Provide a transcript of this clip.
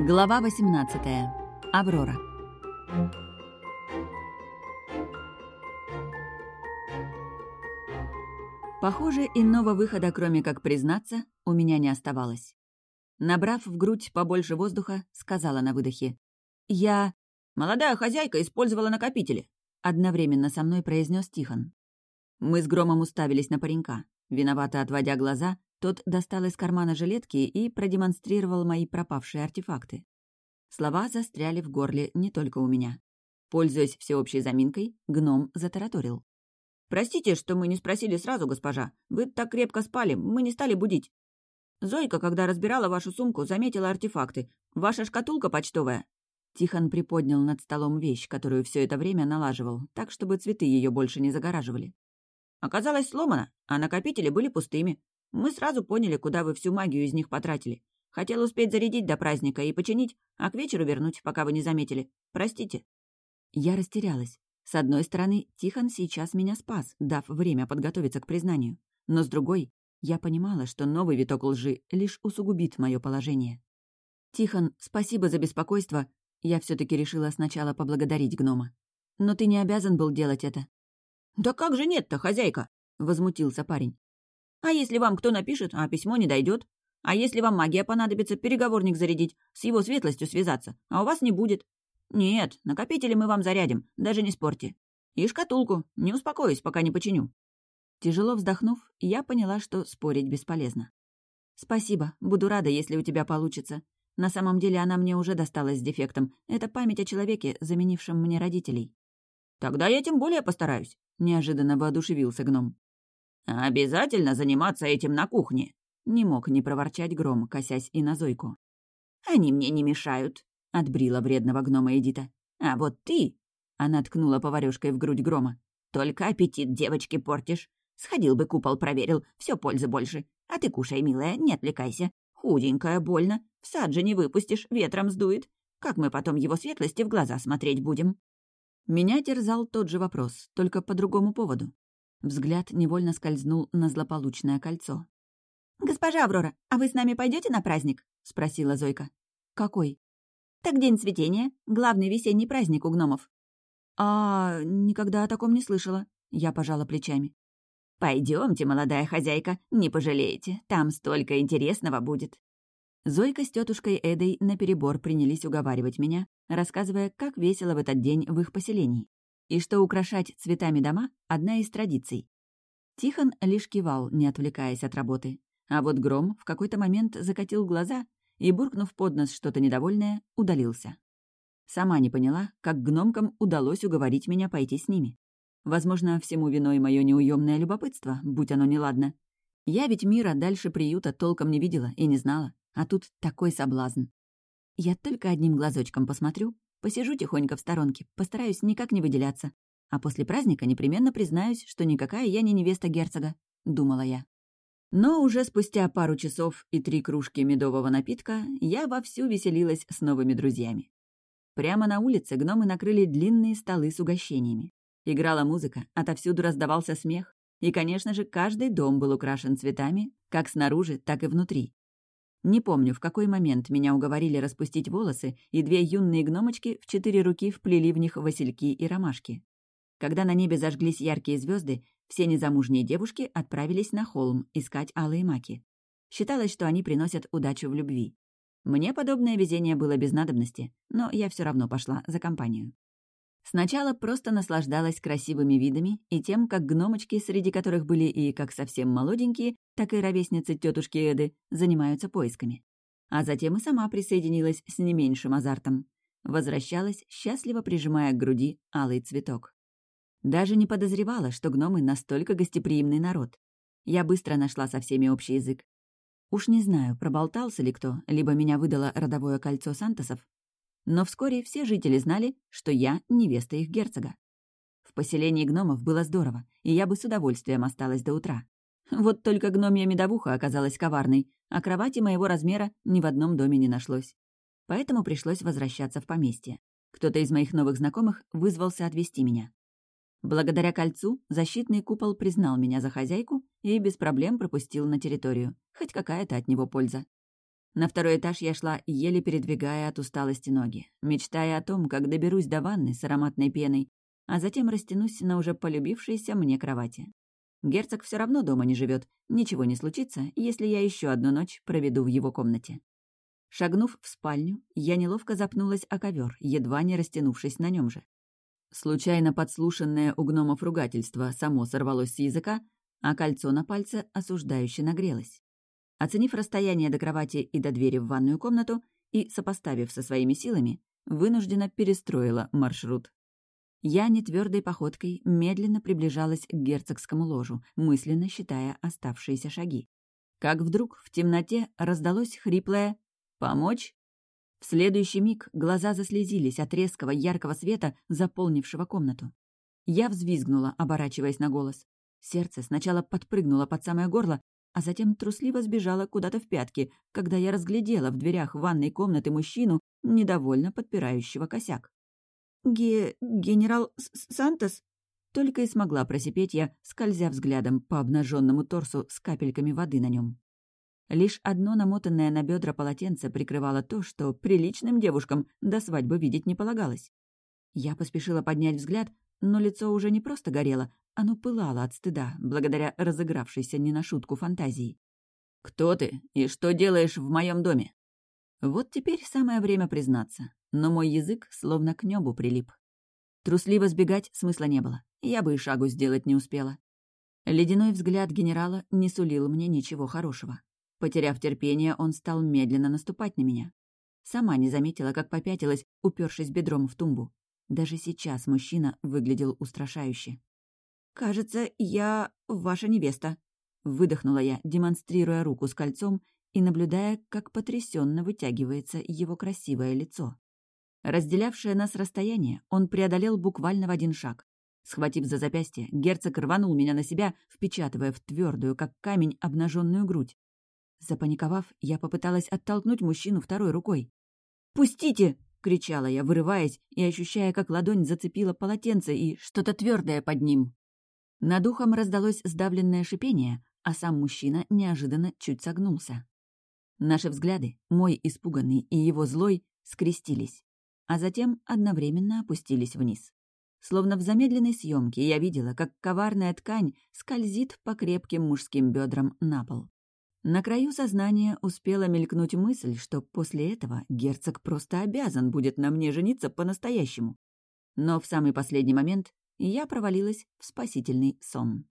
Глава 18. Аврора. Похоже, иного выхода, кроме как признаться, у меня не оставалось. Набрав в грудь побольше воздуха, сказала на выдохе. «Я...» «Молодая хозяйка использовала накопители», — одновременно со мной произнес Тихон. Мы с Громом уставились на паренька. Виновато отводя глаза, тот достал из кармана жилетки и продемонстрировал мои пропавшие артефакты. Слова застряли в горле не только у меня. Пользуясь всеобщей заминкой, гном затараторил. «Простите, что мы не спросили сразу, госпожа. Вы так крепко спали, мы не стали будить. Зойка, когда разбирала вашу сумку, заметила артефакты. Ваша шкатулка почтовая». Тихон приподнял над столом вещь, которую все это время налаживал, так, чтобы цветы ее больше не загораживали. «Оказалось сломана, а накопители были пустыми. Мы сразу поняли, куда вы всю магию из них потратили. Хотел успеть зарядить до праздника и починить, а к вечеру вернуть, пока вы не заметили. Простите». Я растерялась. С одной стороны, Тихон сейчас меня спас, дав время подготовиться к признанию. Но с другой, я понимала, что новый виток лжи лишь усугубит мое положение. «Тихон, спасибо за беспокойство. Я все таки решила сначала поблагодарить гнома. Но ты не обязан был делать это». «Да как же нет-то, хозяйка?» — возмутился парень. А если вам кто напишет, а письмо не дойдет? А если вам магия понадобится, переговорник зарядить, с его светлостью связаться, а у вас не будет? Нет, накопители мы вам зарядим, даже не спорьте. И шкатулку, не успокоюсь, пока не починю». Тяжело вздохнув, я поняла, что спорить бесполезно. «Спасибо, буду рада, если у тебя получится. На самом деле она мне уже досталась с дефектом. Это память о человеке, заменившем мне родителей». «Тогда я тем более постараюсь», — неожиданно воодушевился гном. «Обязательно заниматься этим на кухне», — не мог не проворчать Гром, косясь и на Зойку. «Они мне не мешают», — отбрила вредного гнома Эдита. «А вот ты...» — она ткнула поварёшкой в грудь Грома. «Только аппетит девочки портишь. Сходил бы купол проверил, все пользы больше. А ты кушай, милая, не отвлекайся. Худенькая, больно. В сад же не выпустишь, ветром сдует. Как мы потом его светлости в глаза смотреть будем?» Меня терзал тот же вопрос, только по другому поводу. Взгляд невольно скользнул на злополучное кольцо. «Госпожа Аврора, а вы с нами пойдете на праздник?» — спросила Зойка. «Какой?» «Так день цветения, главный весенний праздник у гномов». «А, никогда о таком не слышала», — я пожала плечами. Пойдемте, молодая хозяйка, не пожалеете, там столько интересного будет». Зойка с тетушкой Эдой наперебор принялись уговаривать меня, рассказывая, как весело в этот день в их поселении и что украшать цветами дома — одна из традиций. Тихон лишь кивал, не отвлекаясь от работы. А вот Гром в какой-то момент закатил глаза и, буркнув под нос что-то недовольное, удалился. Сама не поняла, как гномкам удалось уговорить меня пойти с ними. Возможно, всему виной мое неуемное любопытство, будь оно неладно. Я ведь мира дальше приюта толком не видела и не знала, а тут такой соблазн. Я только одним глазочком посмотрю, Посижу тихонько в сторонке, постараюсь никак не выделяться. А после праздника непременно признаюсь, что никакая я не невеста герцога», — думала я. Но уже спустя пару часов и три кружки медового напитка я вовсю веселилась с новыми друзьями. Прямо на улице гномы накрыли длинные столы с угощениями. Играла музыка, отовсюду раздавался смех, и, конечно же, каждый дом был украшен цветами, как снаружи, так и внутри. Не помню, в какой момент меня уговорили распустить волосы, и две юные гномочки в четыре руки вплели в них васильки и ромашки. Когда на небе зажглись яркие звезды, все незамужние девушки отправились на холм искать алые маки. Считалось, что они приносят удачу в любви. Мне подобное везение было без надобности, но я все равно пошла за компанию. Сначала просто наслаждалась красивыми видами и тем, как гномочки, среди которых были и как совсем молоденькие, так и ровесницы тетушки Эды, занимаются поисками. А затем и сама присоединилась с не меньшим азартом. Возвращалась, счастливо прижимая к груди алый цветок. Даже не подозревала, что гномы настолько гостеприимный народ. Я быстро нашла со всеми общий язык. Уж не знаю, проболтался ли кто, либо меня выдало родовое кольцо Сантосов, но вскоре все жители знали, что я невеста их герцога. В поселении гномов было здорово, и я бы с удовольствием осталась до утра. Вот только гномья медовуха оказалась коварной, а кровати моего размера ни в одном доме не нашлось. Поэтому пришлось возвращаться в поместье. Кто-то из моих новых знакомых вызвался отвезти меня. Благодаря кольцу защитный купол признал меня за хозяйку и без проблем пропустил на территорию. Хоть какая-то от него польза. На второй этаж я шла, еле передвигая от усталости ноги, мечтая о том, как доберусь до ванны с ароматной пеной, а затем растянусь на уже полюбившейся мне кровати. Герцог все равно дома не живет, ничего не случится, если я еще одну ночь проведу в его комнате. Шагнув в спальню, я неловко запнулась о ковер, едва не растянувшись на нем же. Случайно подслушанное у гномов ругательство само сорвалось с языка, а кольцо на пальце осуждающе нагрелось. Оценив расстояние до кровати и до двери в ванную комнату и сопоставив со своими силами, вынужденно перестроила маршрут. Я нетвердой походкой медленно приближалась к герцогскому ложу, мысленно считая оставшиеся шаги. Как вдруг в темноте раздалось хриплое «Помочь?». В следующий миг глаза заслезились от резкого яркого света, заполнившего комнату. Я взвизгнула, оборачиваясь на голос. Сердце сначала подпрыгнуло под самое горло, а затем трусливо сбежало куда-то в пятки, когда я разглядела в дверях ванной комнаты мужчину, недовольно подпирающего косяк. «Ге... генерал Сантос?» Только и смогла просипеть я, скользя взглядом по обнаженному торсу с капельками воды на нем. Лишь одно намотанное на бедра полотенце прикрывало то, что приличным девушкам до свадьбы видеть не полагалось. Я поспешила поднять взгляд, но лицо уже не просто горело, оно пылало от стыда, благодаря разыгравшейся не на шутку фантазии. «Кто ты и что делаешь в моем доме?» Вот теперь самое время признаться, но мой язык словно к небу прилип. Трусливо сбегать смысла не было, я бы и шагу сделать не успела. Ледяной взгляд генерала не сулил мне ничего хорошего. Потеряв терпение, он стал медленно наступать на меня. Сама не заметила, как попятилась, упершись бедром в тумбу. Даже сейчас мужчина выглядел устрашающе. «Кажется, я ваша невеста», — выдохнула я, демонстрируя руку с кольцом и наблюдая, как потрясенно вытягивается его красивое лицо. Разделявшее нас расстояние он преодолел буквально в один шаг. Схватив за запястье, герцог рванул меня на себя, впечатывая в твердую, как камень, обнаженную грудь. Запаниковав, я попыталась оттолкнуть мужчину второй рукой. «Пустите!» — кричала я, вырываясь и ощущая, как ладонь зацепила полотенце и что-то твердое под ним. Над ухом раздалось сдавленное шипение, а сам мужчина неожиданно чуть согнулся. Наши взгляды, мой испуганный и его злой, скрестились, а затем одновременно опустились вниз. Словно в замедленной съемке я видела, как коварная ткань скользит по крепким мужским бедрам на пол. На краю сознания успела мелькнуть мысль, что после этого герцог просто обязан будет на мне жениться по-настоящему. Но в самый последний момент я провалилась в спасительный сон.